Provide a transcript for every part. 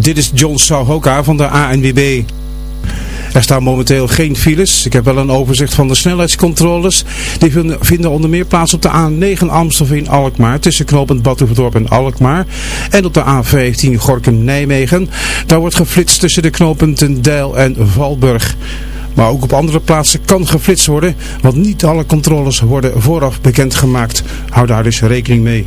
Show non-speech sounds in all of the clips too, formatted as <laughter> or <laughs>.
Dit is John Souhoka van de ANWB. Er staan momenteel geen files. Ik heb wel een overzicht van de snelheidscontroles. Die vinden onder meer plaats op de A9 Amstelveen-Alkmaar tussen knooppunt Badhoevedorp en Alkmaar. En op de A15 Gorkum-Nijmegen. Daar wordt geflitst tussen de knooppunten Deil en Valburg. Maar ook op andere plaatsen kan geflitst worden, want niet alle controles worden vooraf bekendgemaakt. Hou daar dus rekening mee.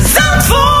Zandvoort.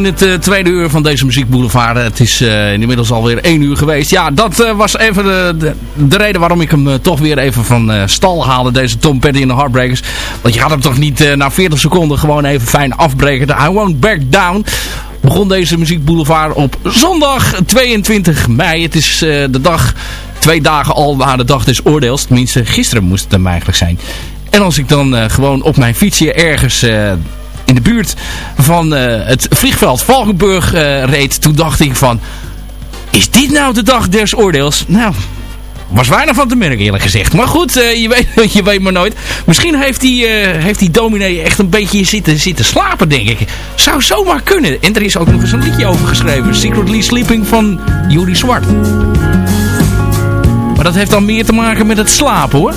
in het uh, tweede uur van deze muziekboulevard. Het is uh, inmiddels alweer één uur geweest. Ja, dat uh, was even de, reden waarom ik hem toch weer even van stal haalde. Deze Tom Petty en de Heartbreakers. Want je gaat hem toch niet na 40 seconden gewoon even fijn afbreken. De I Won't Back Down begon deze muziekboulevard op zondag 22 mei. Het is de dag, twee dagen al waar de dag des oordeels. Tenminste, gisteren moest het hem eigenlijk zijn. En als ik dan gewoon op mijn fietsje ergens in de buurt van uh, het vliegveld Valkenburg uh, reed. Toen dacht ik van, is dit nou de dag des oordeels? Nou, was weinig van te merken eerlijk gezegd. Maar goed, uh, je, weet, <laughs> je weet maar nooit. Misschien heeft die, heeft die dominee echt een beetje zitten, zitten slapen, denk ik. Zou zomaar kunnen. En er is ook nog eens een liedje over geschreven. Secretly Sleeping van Judy Zwart. Maar dat heeft dan meer te maken met het slapen hoor.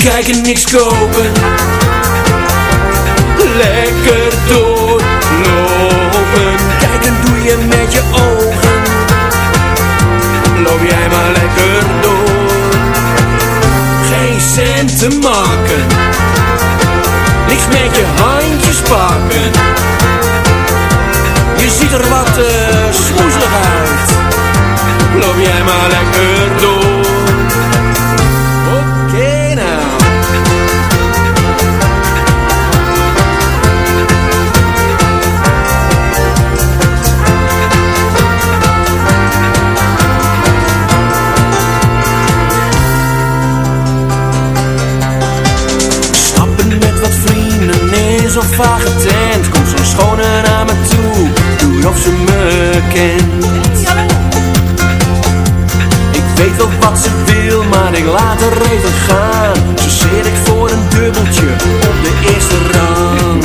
Kijken, niks kopen. Ik weet wel wat ze wil, maar ik laat er even gaan. Zo zit ik voor een dubbeltje op de eerste rang.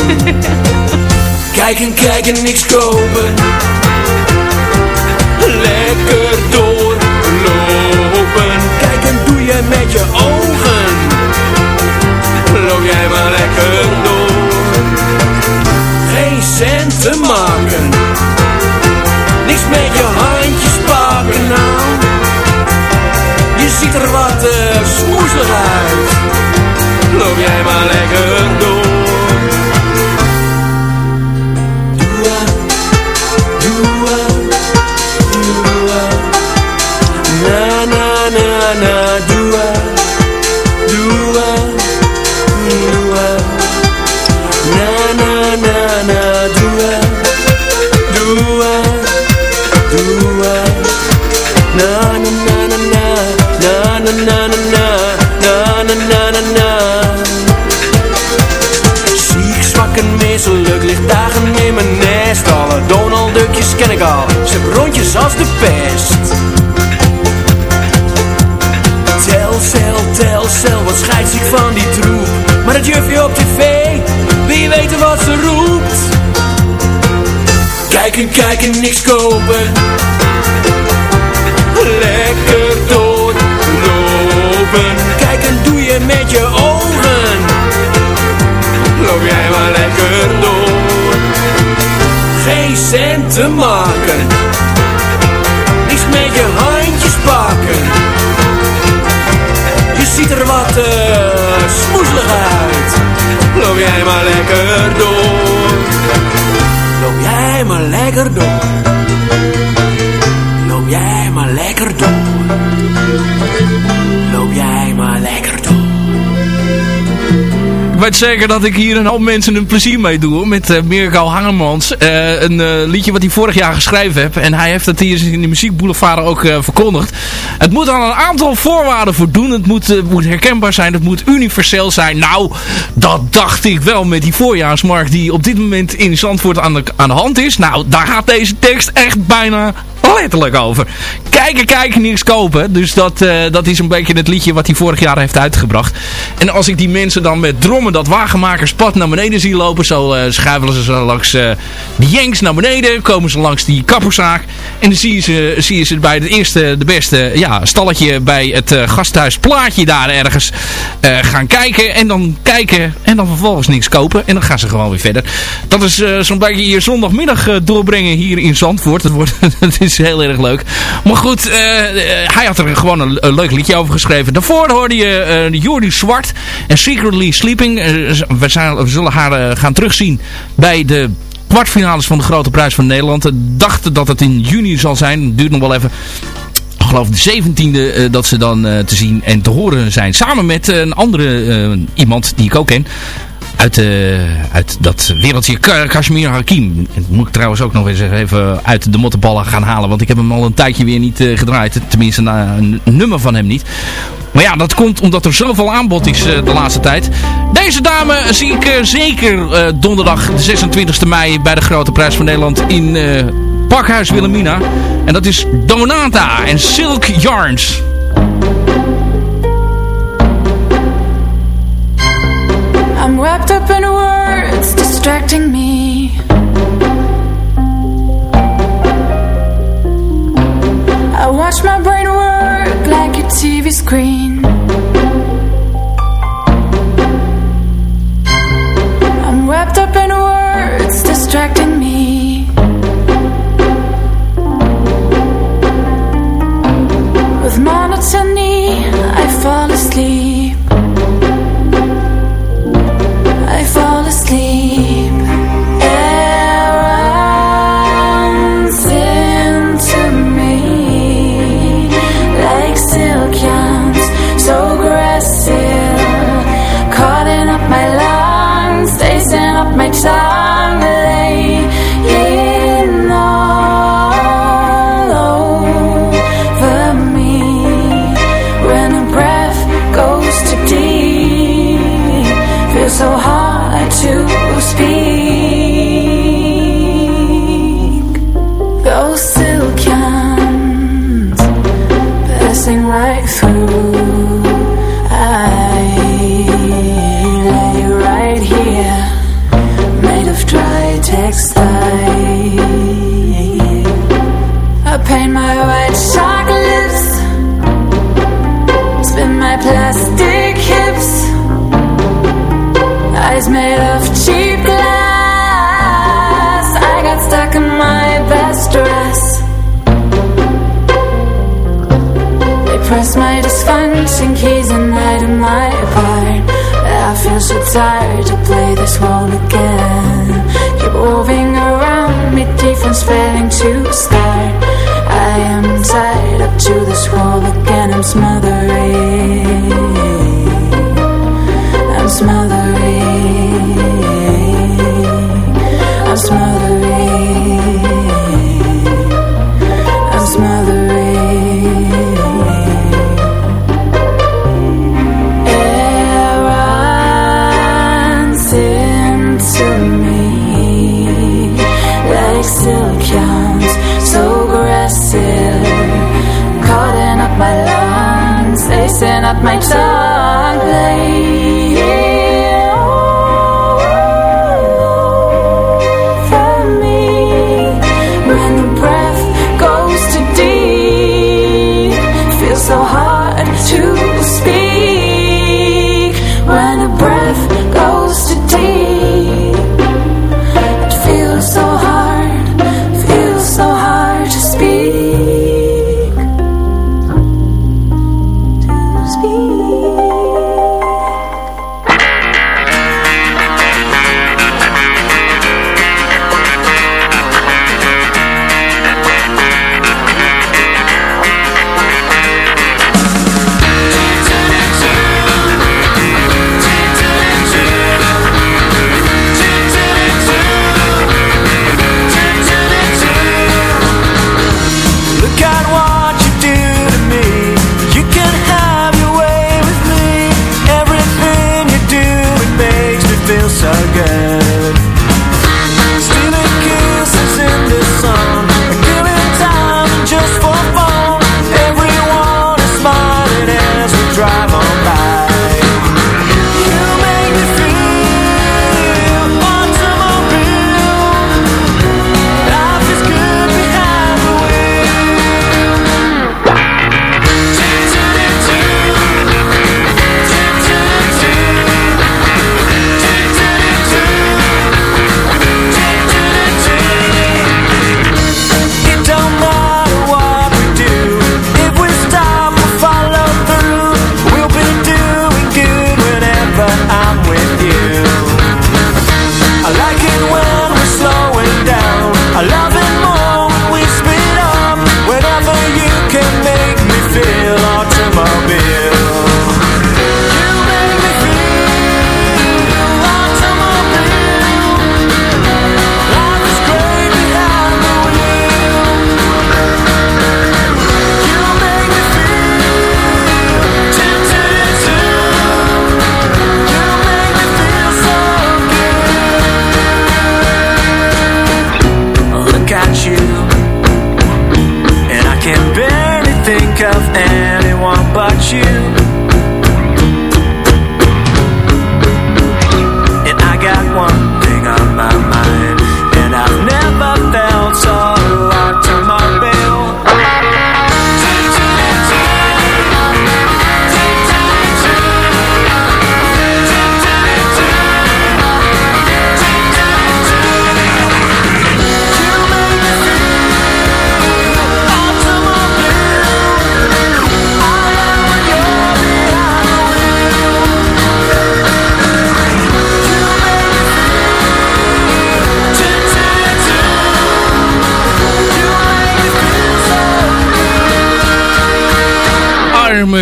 <laughs> Kijken, kijken, niks kopen. gobierno. Weet zeker dat ik hier een hoop mensen een plezier mee doe. Met uh, Mirko Hangemans. Eh, een eh, liedje wat hij vorig jaar geschreven heeft. En hij heeft het hier in de muziekboulevard ook eh, verkondigd. Het moet aan een aantal voorwaarden voldoen. Het moet, eh, moet herkenbaar zijn. Het moet universeel zijn. Nou, dat dacht ik wel met die voorjaarsmarkt die op dit moment in Zandvoort aan de, aan de hand is. Nou, daar gaat deze tekst echt bijna letterlijk over. Kijken, kijken, niks kopen. Dus dat, eh, dat is een beetje het liedje wat hij vorig jaar heeft uitgebracht. En als ik die mensen dan met drommen dat wagenmakerspad naar beneden zie lopen. Zo eh, schuiven ze langs eh de Jenks naar beneden. Komen ze langs die kapperszaak. En dan zie je ze, zie je ze bij het eerste, de beste ja, stalletje bij het gasthuis plaatje daar ergens gaan kijken. En dan kijken en dan vervolgens niks kopen. En dan gaan ze gewoon weer verder. Dat is zo'n beetje hier zondagmiddag doorbrengen hier in Zandvoort. Het, wordt, <laughs> het is heel erg leuk. Maar goed, eh, eh, hij had er gewoon een, leuk liedje over geschreven. Daarvoor hoorde je eh Jordi Zwart en Secretly Sleeping. We, zijn, we zullen haar gaan terugzien bij de kwartfinales van de Grote Prijs van Nederland. Dachten dat het in juni zal zijn. Duurt nog wel even. Ik geloof de 17e eh, dat ze dan te zien en te horen zijn. Samen met een andere iemand die ik ook ken. Uit, eh, uit dat wereldje Ka- Kashmir Hakim. Dat moet ik trouwens ook nog eens even uit de mottenballen gaan halen. Want ik heb hem al een tijdje weer niet eh, gedraaid. Tenminste, na een nummer van hem niet. Maar ja, dat komt omdat er zoveel aanbod is eh, de laatste tijd. Deze dame zie ik zeker donderdag de 26e mei bij de Grote Prijs van Nederland in Pakhuis Wilhelmina. En dat is Donata en Silk Yarns. I'm wrapped up in words distracting me. I watch my brain work like a TV screen.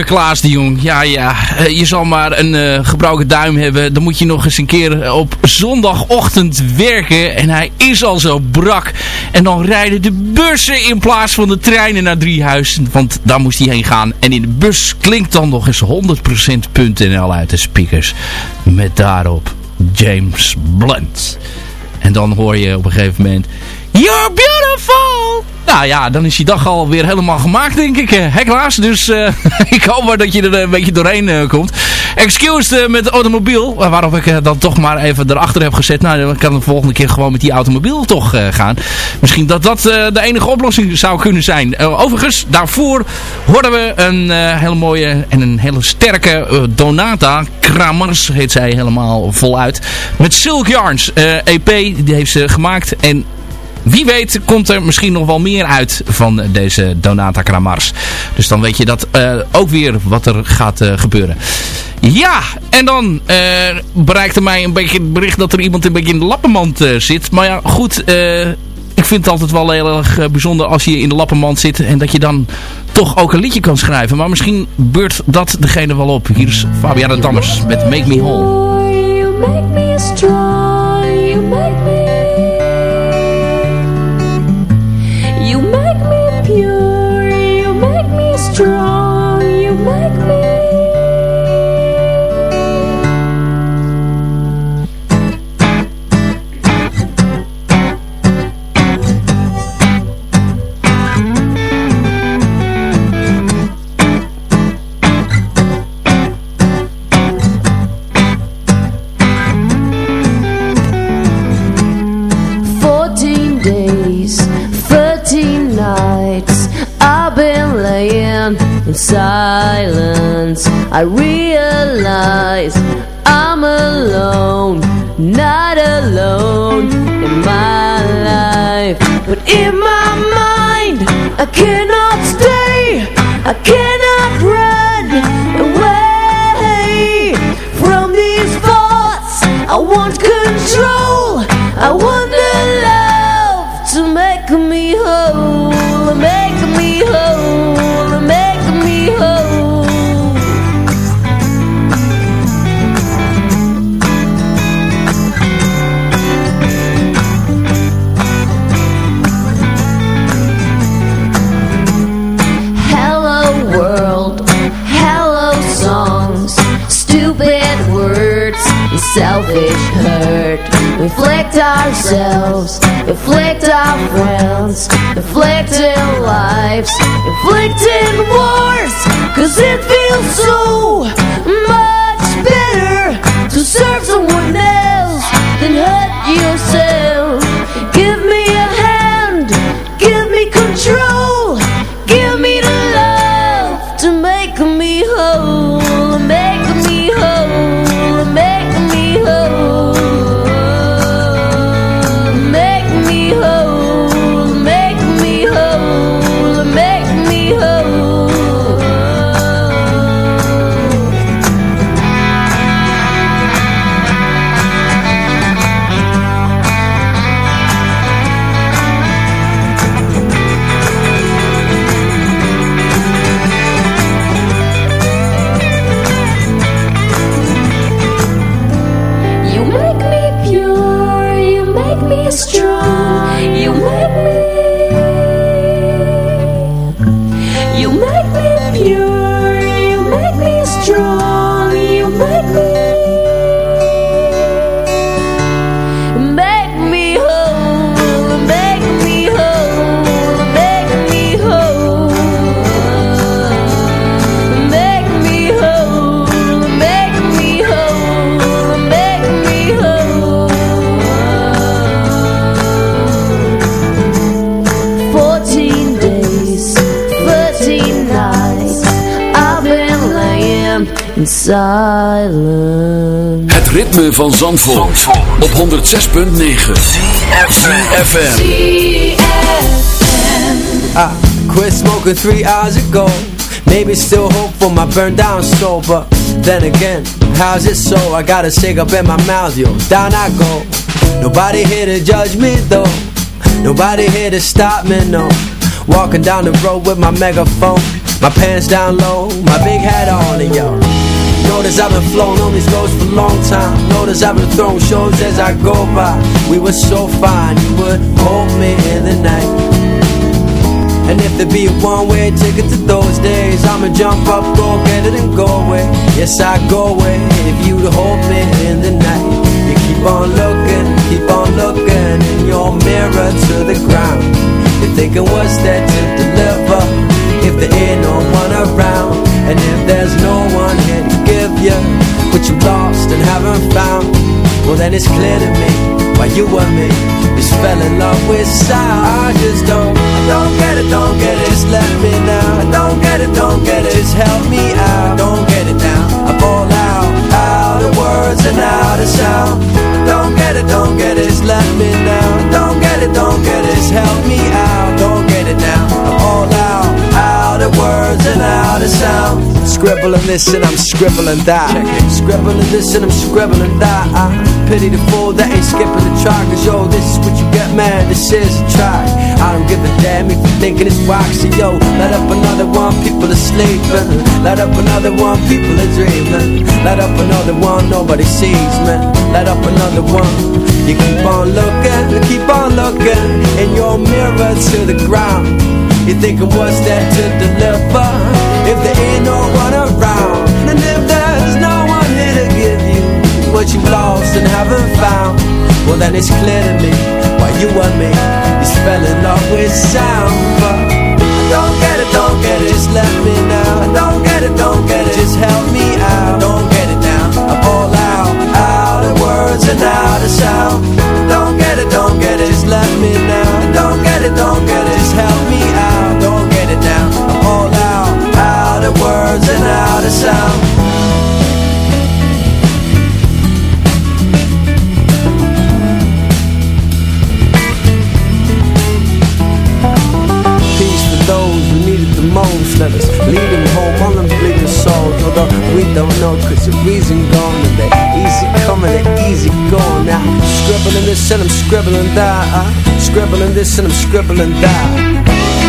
Klaas de Jong. Ja, ja. Eh, je zal maar een uh, gebroken duim hebben. Dan moet je nog eens een keer op zondagochtend werken. En hij is al zo brak. En dan rijden de bussen in plaats van de treinen naar Driehuizen. Want daar moest hij heen gaan. En in de bus klinkt dan nog eens 100%.nl uit de speakers. Met daarop James Blunt. En dan hoor je op een gegeven moment... Nou ja, dan is je dag alweer helemaal gemaakt, denk ik. Helaas, dus uh, <laughs> ik hoop maar dat je er een beetje doorheen uh, komt. Excused met de automobiel, waarop ik dan toch maar even erachter heb gezet. Nou, dan kan de volgende keer gewoon met die automobiel toch gaan. Misschien dat dat de enige oplossing zou kunnen zijn. overigens, daarvoor hoorden we een hele mooie en een hele sterke Donata. Kramers heet zij helemaal voluit. Met Silk Yarns EP, die heeft ze gemaakt. En wie weet komt er misschien nog wel meer uit van deze Donata Kramars. Dus dan weet je dat uh, ook weer wat er gaat uh, gebeuren. Ja, en dan uh, bereikte mij een beetje het bericht dat er iemand een beetje in de lappenmand zit. Maar ja, goed, ik vind het altijd wel heel erg bijzonder als je in de lappenmand zit en dat je dan toch ook een liedje kan schrijven. Maar misschien beurt dat degene wel op. Hier is Fabiana Dammers met Make Me Whole. In silence. I realize I'm alone Not alone in my life. But in my mind I cannot stay I cannot Inflict ourselves, inflict our friends, inflicting lives, inflicting wars. Cause it feels so Het ritme van Zandvoort, op 106.9 FM. I quit smoking three hours ago. Maybe still hope for my burned down soul But then again, how's it so? I got a cigarette in my mouth, yo, down I go. Nobody here to judge me though. Nobody here to stop me, no. Walking down the road with my megaphone. My pants down low, my big hat on and yo Notice I've been flown on these roads for a long time. Notice I've been throwing shows as I go by. We were so fine, you would hold me in the night. And if there be a one-way ticket to those days I'ma jump up, go get it and go away. Yes, I go away if you'd hold me in the night. You keep on looking, keep on looking In your mirror to the ground. You're thinking what's there to deliver? If there ain't no one around And if there's no one here you What you lost and haven't found. Well then it's clear to me Why you and me Just fell in love with sound. I just don't, I don't get it, don't get it. Just let me now. I don't get it, don't get it. Just help me out, don't get it now. I fall out, out of words and out of sound. I don't get it, don't get it Scribbling this and I'm scribbling that. Scribbling this and I'm scribbling that. I pity the fool that ain't skipping the track. Cause yo, this is what you get man, this is a track. I don't give a damn if you're thinking it's waxy Yo, let up another one, people are sleeping. Let up another one, people are dreaming. Let up another one, nobody sees me. Let up another one. You keep on looking, keep on looking In your mirror to the ground. You're thinking what's there to deliver? If there ain't no one around. And if there's no one here to give you What you lost and haven't found Well then it's clear to me Why you and me Just fell in love with sound. But I don't get it, don't get it. Just let me know I don't get it, don't get it. Just help me out. Don't get it now. I'm all out. Out of words and out of sound. Don't get it, don't get it. Just let me know I don't get it, don't out Peace for those who need it the most. Let us lead them home on them bleeding souls. Although we don't know cause the reason gone And they easy coming and easy going. Now scribbling this and I'm scribbling that uh, Scribbling this and I'm scribbling that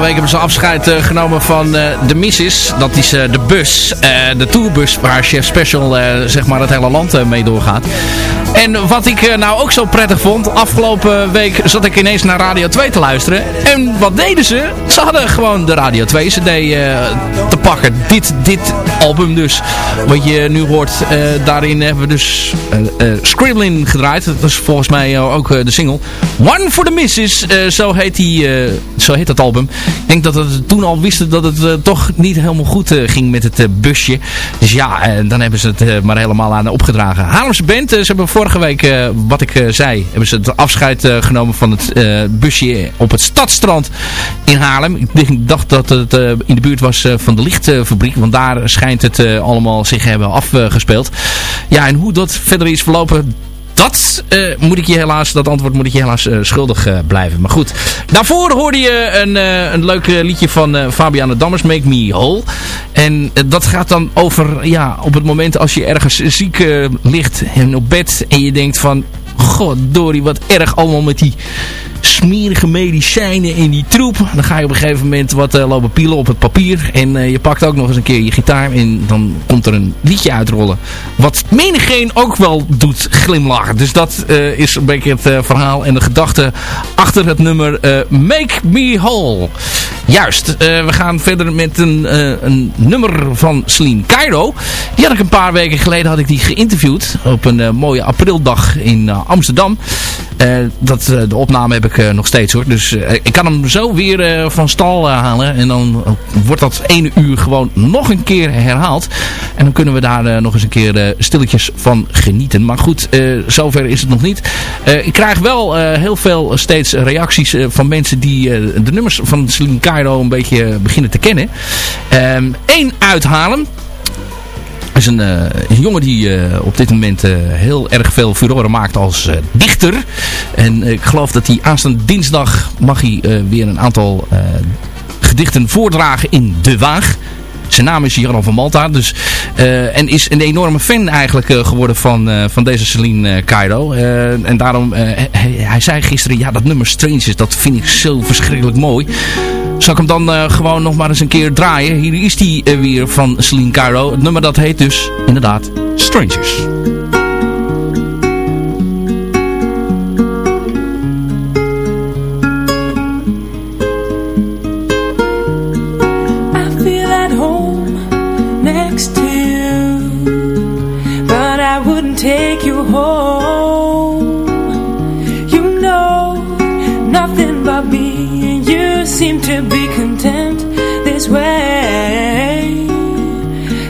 Vorige week hebben ze afscheid eh, genomen van eh, de Missis. Dat is eh, de bus, de tourbus waar Chef Special zeg maar het hele land mee doorgaat. En wat ik nou ook zo prettig vond, afgelopen week zat ik ineens naar Radio 2 te luisteren. En wat deden ze? Ze hadden gewoon de Radio 2 CD te pakken. Dit, dit album dus, wat je nu hoort, eh, daarin hebben we dus eh, eh, Scribbling gedraaid. Dat is volgens mij ook de single. One for the Misses, zo, heet zo heet dat album. Ik denk dat we toen al wisten dat het toch niet helemaal goed ging met het busje. Dus ja, dan hebben ze het maar helemaal aan opgedragen. Haarlemse band, ze hebben vorige week, wat ik zei, hebben ze het afscheid genomen van het busje op het Stadstrand in Haarlem. Ik dacht dat het in de buurt was van de lichtfabriek, want daar schijnt het eh, allemaal zich hebben afgespeeld. ja, en hoe dat verder is verlopen, dat eh, moet ik je helaas, dat antwoord moet ik je helaas eh, schuldig blijven. Maar goed, daarvoor hoorde je een, een leuk liedje van Fabiana Dammers, Make Me Whole. En dat gaat dan over, ja, op het moment als je ergens ziek ligt en op bed en je denkt van, god Dori, wat erg allemaal met die smerige medicijnen in die troep. Dan ga je op een gegeven moment wat eh, lopen pielen op het papier. En eh, je pakt ook nog eens een keer je gitaar. En dan komt er een liedje uitrollen. Wat menigeen ook wel doet glimlachen. Dus dat eh, is een beetje het verhaal en de gedachte achter het nummer Make Me Whole. Juist, we gaan verder met een, een nummer van Celine Cairo. Die had ik een paar weken geleden had ik die geïnterviewd. Op een mooie aprildag in Amsterdam. Dat, de opname heb ik nog steeds hoor. Dus ik kan hem zo weer van stal halen. En dan wordt dat ene uur gewoon nog een keer herhaald. En dan kunnen we daar nog eens een keer stilletjes van genieten. Maar goed, zover is het nog niet. ik krijg wel heel veel steeds reacties van mensen die de nummers van Celine Cairo een beetje beginnen te kennen. Eén ehm, uithalen is een, uh, een jongen die uh, op dit moment uh, heel erg veel furore maakt als dichter. En ik geloof dat hij aanstaande dinsdag mag hij weer een aantal gedichten voordragen in De Waag. Zijn naam is Jan van Malta. Dus, en is een enorme fan eigenlijk geworden van, van deze Celine Cairo. en daarom, hij, hij, zei gisteren, ja dat nummer Strangers, dat vind ik zo verschrikkelijk mooi. Zal ik hem dan uh, gewoon nog maar eens een keer draaien. Hier is die uh, weer van Celine Cairo. Het nummer dat heet dus inderdaad Strangers. Seem to be content this way.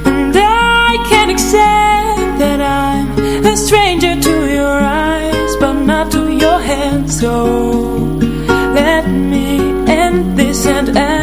And I can't accept that I'm a stranger to your eyes But not to your hands. So let me end this and ask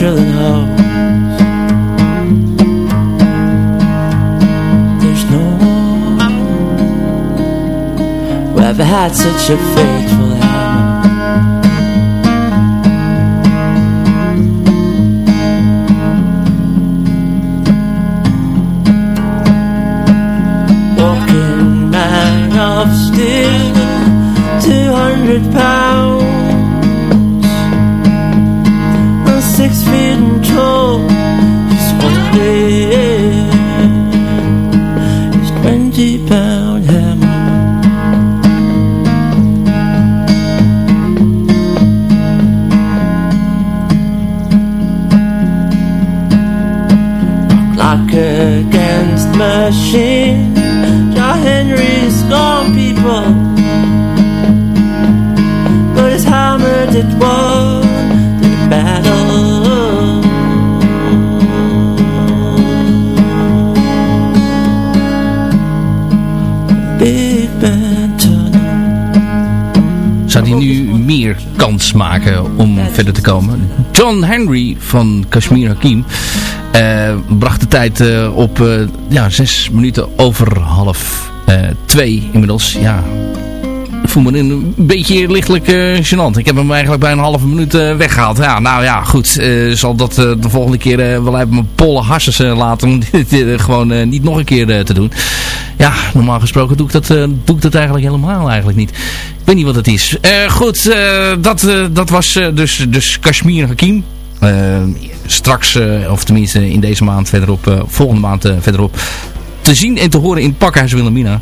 drilling holes. There's no one who ever had such a faithful hammer. Walking man of steel, two hundred pounds, kans maken om verder te komen? John Henry van Kashmir Hakim eh, bracht de tijd eh, op eh, ja, zes minuten over half twee inmiddels. Ja, ik voel me een beetje lichtelijk gênant. Ik heb hem eigenlijk bij een halve minuut eh, weggehaald. Ja, nou ja, goed. eh, zal dat de volgende keer wel even mijn polle harses eh, laten om <laughs> dit gewoon niet nog een keer te doen. Ja, normaal gesproken doe ik dat, eh, doe ik dat eigenlijk helemaal eigenlijk niet. Ik weet niet wat het is. Eh, goed, eh, dat, dat was dus, dus Kashmir Hakim. Straks, of tenminste in deze maand verderop, volgende maand verderop, te zien en te horen in Pakhuis Wilhelmina.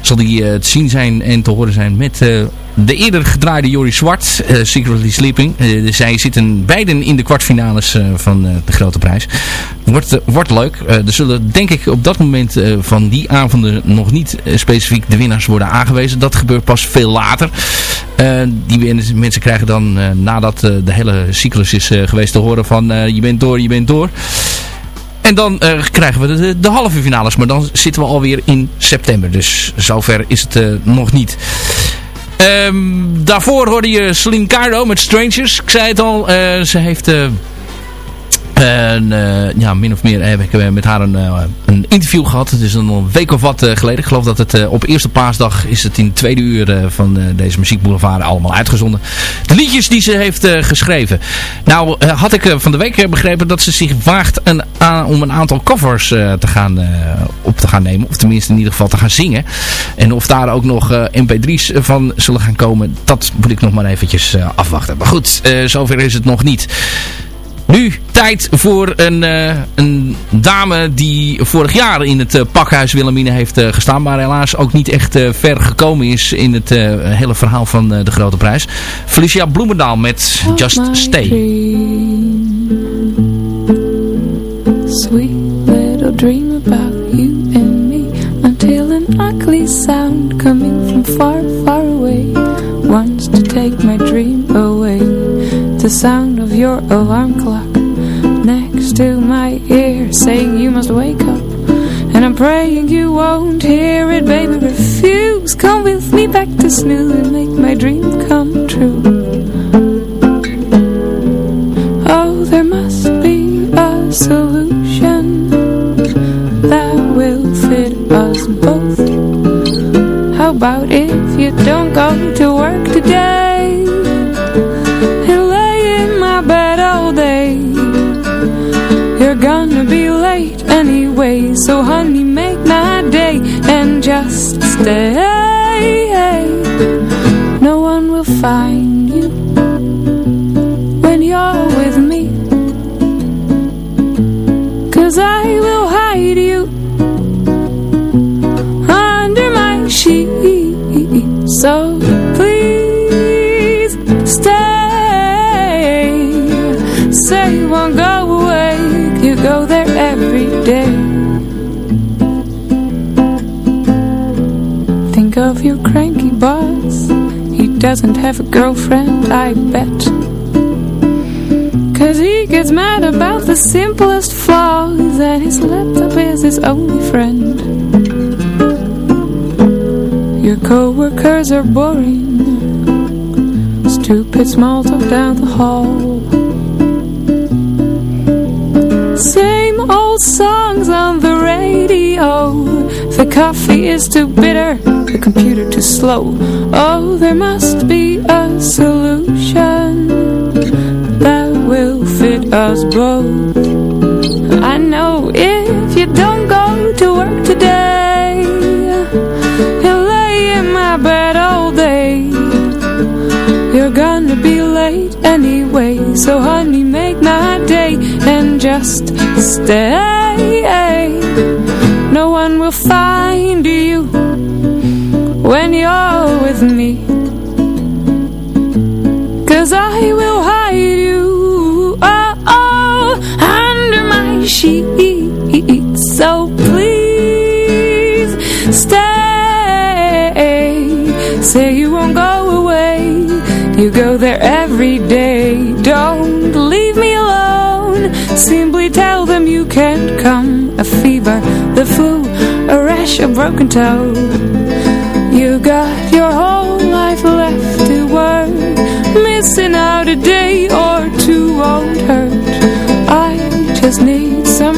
Zal die eh, te zien zijn en te horen zijn met eh, de eerder gedraaide Joris Zwart, eh, Secretly Sleeping. Zij zitten beiden in de kwartfinales van de Grote Prijs. Wordt, wordt leuk. Er zullen denk ik op dat moment van die avonden nog niet specifiek de winnaars worden aangewezen. Dat gebeurt pas veel later. Die men- mensen krijgen dan nadat de hele cyclus is geweest te horen van je bent door, je bent door. En dan eh, krijgen we de, de halve finales. Maar dan zitten we alweer in september. Dus zover is het eh, nog niet. Ehm, daarvoor hoorde je Celine Cairo met Strangers. Ik zei het al, eh, ze heeft... eh, en eh, ja, min of meer heb ik eh, met haar een, eh, een interview gehad. Het is een week of wat eh, geleden. Ik geloof dat het eh, op eerste paasdag is het in het tweede uur eh, van eh, deze muziekboulevard allemaal uitgezonden. De liedjes die ze heeft eh, geschreven. Nou eh, had ik eh, van de week eh, begrepen dat ze zich waagt een, om een aantal covers eh, te gaan, eh, op te gaan nemen. Of tenminste in ieder geval te gaan zingen. En of daar ook nog eh, mp3's van zullen gaan komen. Dat moet ik nog maar eventjes eh, afwachten. Maar goed, eh, zover is het nog niet. Nu tijd voor een, eh, een dame die vorig jaar in het eh, pakhuis Wilhelmine heeft eh, gestaan. Maar helaas ook niet echt ver gekomen is in het hele verhaal van de grote prijs. Felicia Bloemendaal met Just Stay. Sweet little dream about you and me Until an ugly sound coming from far, far away Wants to take my dream away The sound of your alarm clock Next to my ear Saying you must wake up. And I'm praying you won't hear it Baby refuse. Come with me back to snooze And make my dream come true. Oh, there must be a solution that will fit us both. How about if you don't go doesn't have a girlfriend, I bet. Cause he gets mad about the simplest flaws, and his laptop is his only friend. Your coworkers are boring. Stupid small talk down the hall. Same old songs on the radio. The coffee is too bitter, the computer too slow. Oh, there must be a solution that will fit us both. I know if you don't go to work today, you'll lay in my bed all day. You're gonna be late anyway, so honey, make my day and just stay. No one will find you when you're with me. Cause I will hide you oh, oh, under my sheets. So please stay. Say you won't go away. You go there every day. Don't leave me alone. Simply tell them you can't come. A fever, the flu, a rash, a broken toe. You got your whole life left to work. Missing out a day or two won't hurt. I just need some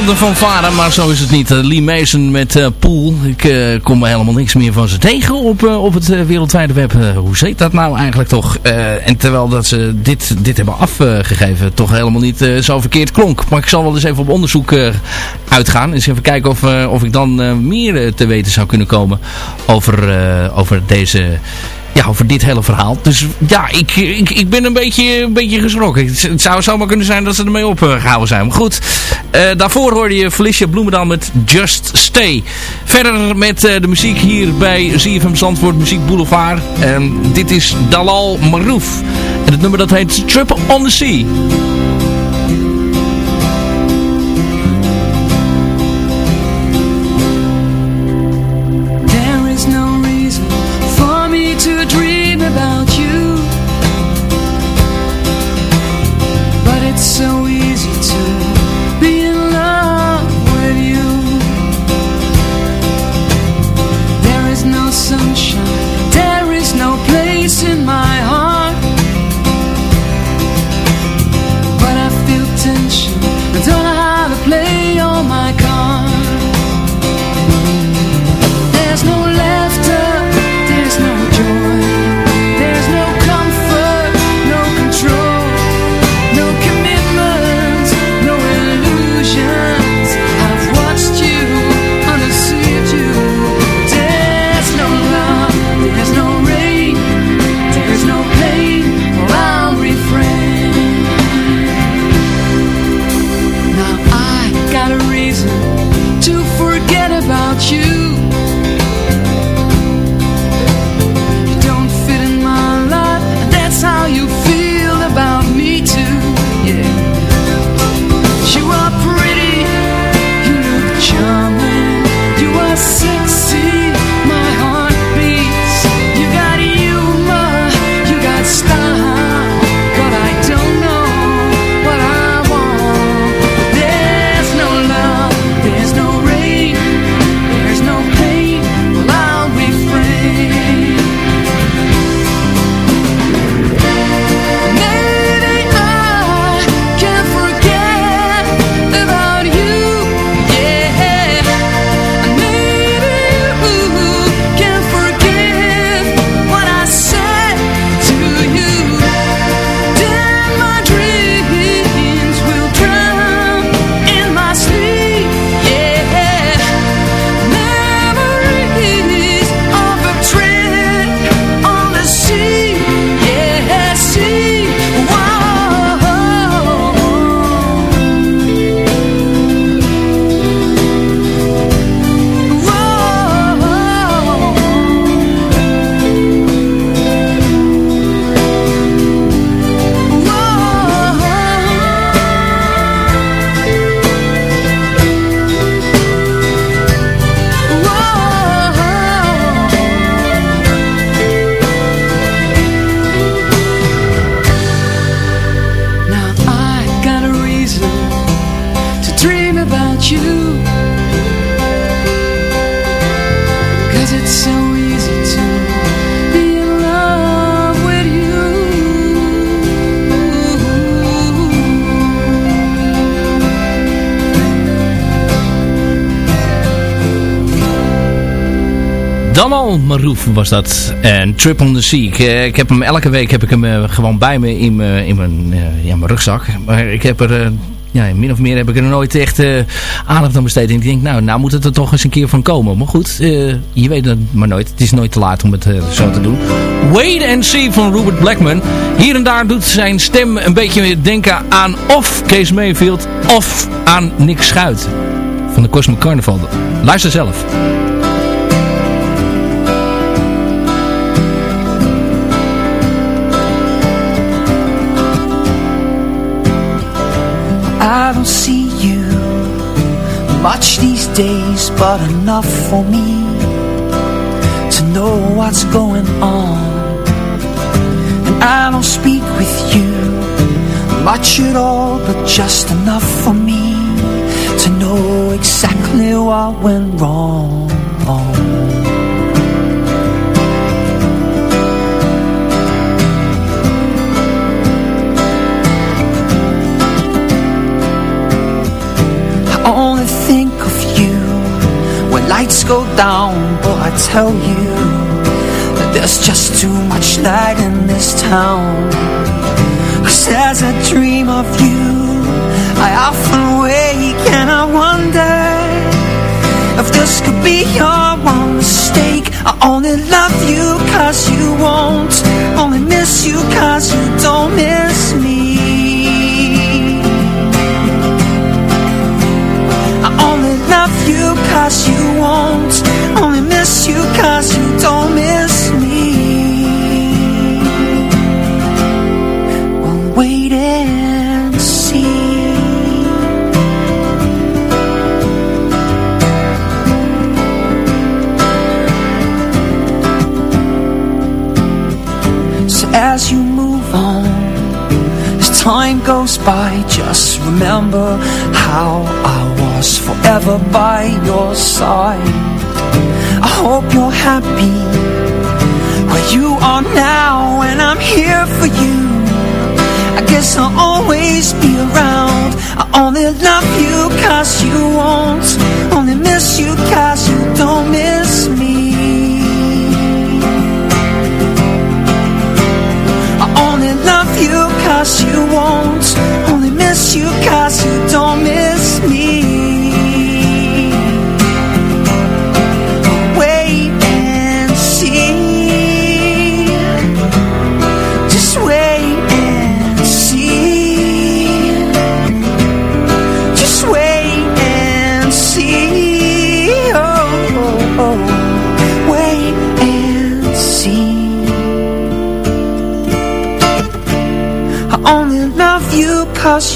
wel de fanfare, maar zo is het niet. Uh, Lee Mason met uh, Pool. Ik uh, kom helemaal niks meer van ze tegen op, op het wereldwijde web. hoe zit dat nou eigenlijk toch? en terwijl dat ze dit, dit hebben afgegeven, toch helemaal niet zo verkeerd klonk. Maar ik zal wel eens even op onderzoek uitgaan. Eens even kijken of, of ik dan meer te weten zou kunnen komen over, over deze ja, over dit hele verhaal. Dus ja, ik, ik, ik ben een beetje, een beetje geschrokken. Het zou zomaar kunnen zijn dat ze ermee opgehouden zijn. Maar goed, daarvoor hoorde je Felicia Bloemendaal met Just Stay. Verder met uh, de muziek hier bij ZFM Zandvoort Muziek Boulevard. En dit is Dalal Marouf. En het nummer dat heet Triple on the Sea. Damal Marouf was dat. En Trip on the Sea. Ik, eh, ik, heb hem elke week heb ik hem uh, gewoon bij me in, in mijn, uh, ja, mijn rugzak. Maar ik heb er... ja, min of meer heb ik er nooit echt aandacht aan besteed. En ik denk, nou, nou moet het er toch eens een keer van komen. Maar goed, je weet het maar nooit. Het is nooit te laat om het zo te doen. Wait and See van Robert Blackman. Hier en daar doet zijn stem een beetje denken aan of Kees Mayfield of aan Nick Schuit. Van de Cosmic Carnival. Luister zelf. Don't see you much these days But enough for me to know what's going on. And I don't speak with you much at all But just enough for me to know exactly what went wrong only think of you. When lights go down, boy, I tell you That there's just too much light in this town. Cause as I dream of you? I often wake and I wonder If this could be your one mistake. I only love you cause you won't. Only miss you cause you don't miss cause you won't Only miss you cause you don't miss me. Well, wait and see. So as you move on As time goes by Just remember how Forever by your side. I hope you're happy Where you are now And I'm here for you. I guess I'll always be around. I only love you cause you won't. Only miss you cause you don't miss me. I only love you cause you won't. Only miss you cause you don't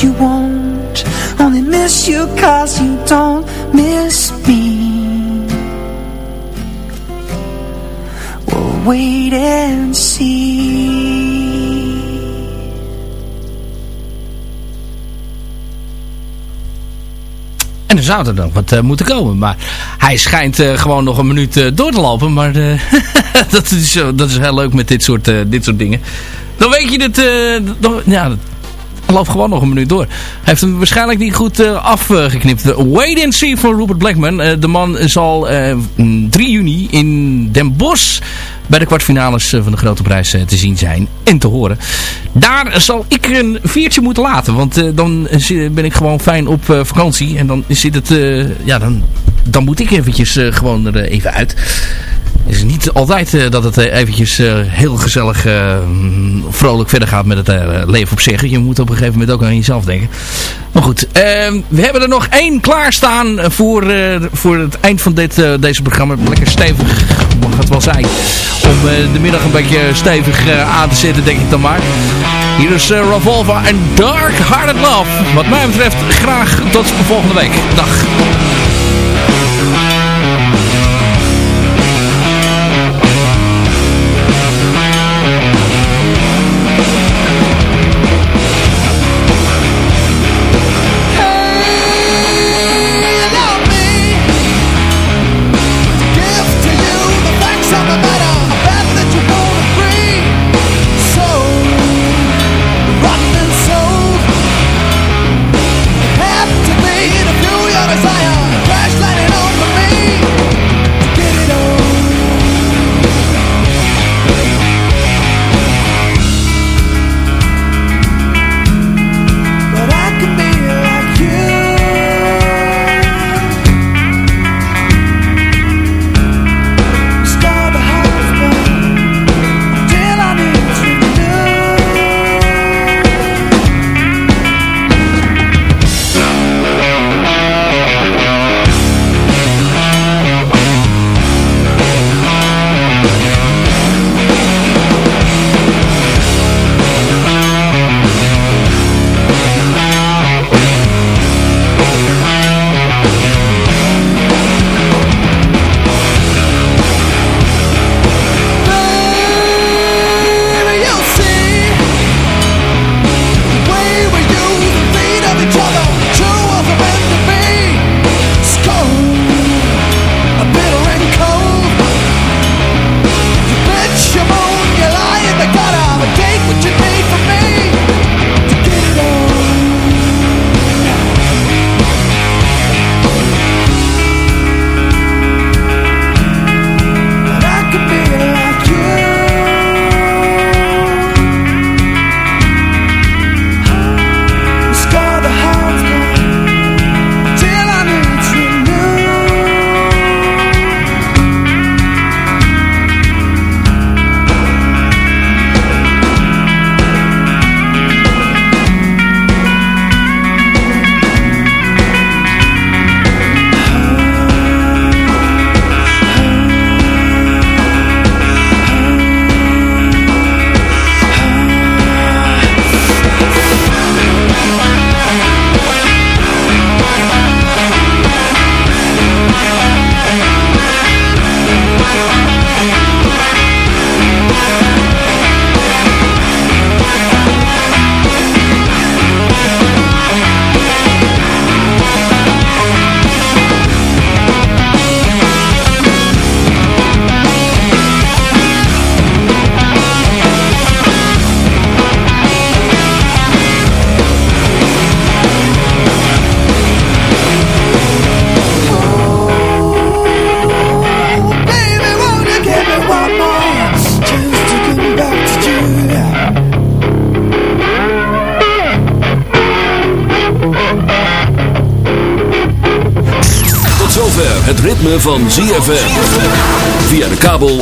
you won't Only miss you cause you don't miss me Well, wait and see En er zou er nog wat eh, moeten komen. Maar hij schijnt eh, gewoon nog een minuut eh, door te lopen. Maar <laughs> dat, is, dat is heel leuk met dit soort, dit soort dingen. Dan weet je het... ja, hij loopt gewoon nog een minuut door. Hij heeft hem waarschijnlijk niet goed eh, afgeknipt. Wait and see voor Robert Blackman. Eh, de man zal eh, mm, 3 juni in Den Bosch bij de kwartfinales van de Grote Prijs te zien zijn en te horen. Daar zal ik een viertje moeten laten. Want dan ben ik gewoon fijn op vakantie. En dan zit het... ja, dan, dan moet ik eventjes gewoon er even uit. Het is niet altijd eh, dat het eh, eventjes eh, heel gezellig vrolijk verder gaat met het leven op zich. Je moet op een gegeven moment ook aan jezelf denken. Maar goed, eh, we hebben er nog één klaarstaan voor, voor het eind van dit, deze programma. Lekker stevig, mag het wel zijn. Om de middag een beetje stevig aan te zetten, denk ik dan maar. Hier is Revolver en Dark Hearted Love. Wat mij betreft graag tot volgende week. Dag.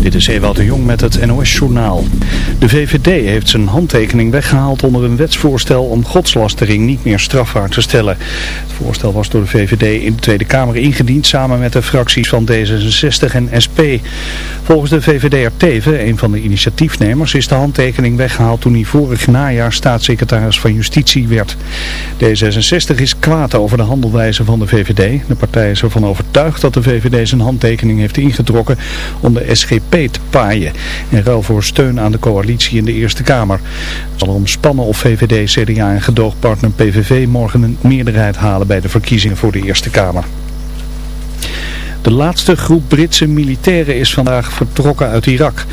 Dit is Ewout de Jong met het NOS-journaal. De VVD heeft zijn handtekening weggehaald onder een wetsvoorstel om godslastering niet meer strafbaar te stellen. Het voorstel was door de VVD in de Tweede Kamer ingediend samen met de fracties van D66 en SP. Volgens de VVD'er Teven, een van de initiatiefnemers, is de handtekening weggehaald toen hij vorig najaar staatssecretaris van Justitie werd. D66 is kwaad over de handelwijze van de VVD. De partij is ervan overtuigd dat de VVD zijn handtekening heeft ingetrokken om de SGP te paaien. In ruil voor steun aan de coalitie in de Eerste Kamer. Het zal erom spannen of VVD, CDA en gedoogpartner PVV morgen een meerderheid halen bij de verkiezingen voor de Eerste Kamer. De laatste groep Britse militairen is vandaag vertrokken uit Irak.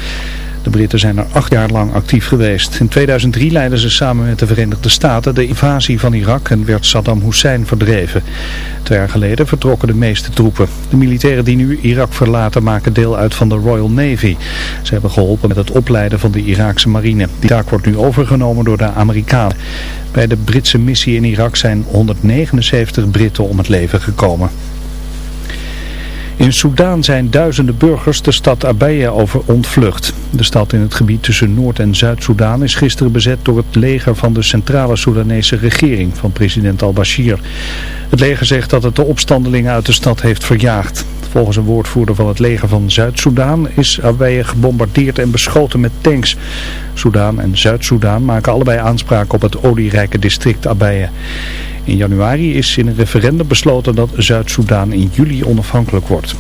De Britten zijn er acht jaar lang actief geweest. In 2003 leidden ze samen met de Verenigde Staten de invasie van Irak en werd Saddam Hussein verdreven. Twee jaar geleden vertrokken de meeste troepen. De militairen die nu Irak verlaten maken deel uit van de Royal Navy. Ze hebben geholpen met het opleiden van de Iraakse marine. Die taak wordt nu overgenomen door de Amerikanen. Bij de Britse missie in Irak zijn 179 Britten om het leven gekomen. In Soedan zijn duizenden burgers de stad Abyei over ontvlucht. De stad in het gebied tussen Noord- en Zuid-Soedan is gisteren bezet door het leger van de centrale Soedanese regering van president al-Bashir. Het leger zegt dat het de opstandelingen uit de stad heeft verjaagd. Volgens een woordvoerder van het leger van Zuid-Soedan is Abyei gebombardeerd en beschoten met tanks. Soedan en Zuid-Soedan maken allebei aanspraak op het olierijke district Abyei. In januari is in een referendum besloten dat Zuid-Soedan in juli onafhankelijk wordt.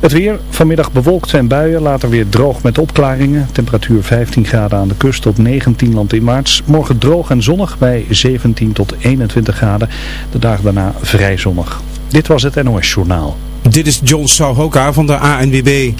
Het weer, vanmiddag bewolkt en buien, later weer droog met opklaringen. Temperatuur 15 graden aan de kust tot 19 land in maart. Morgen droog en zonnig bij 17 tot 21 graden. De dagen daarna vrij zonnig. Dit was het NOS Journaal. Dit is John Souhoka van de ANWB.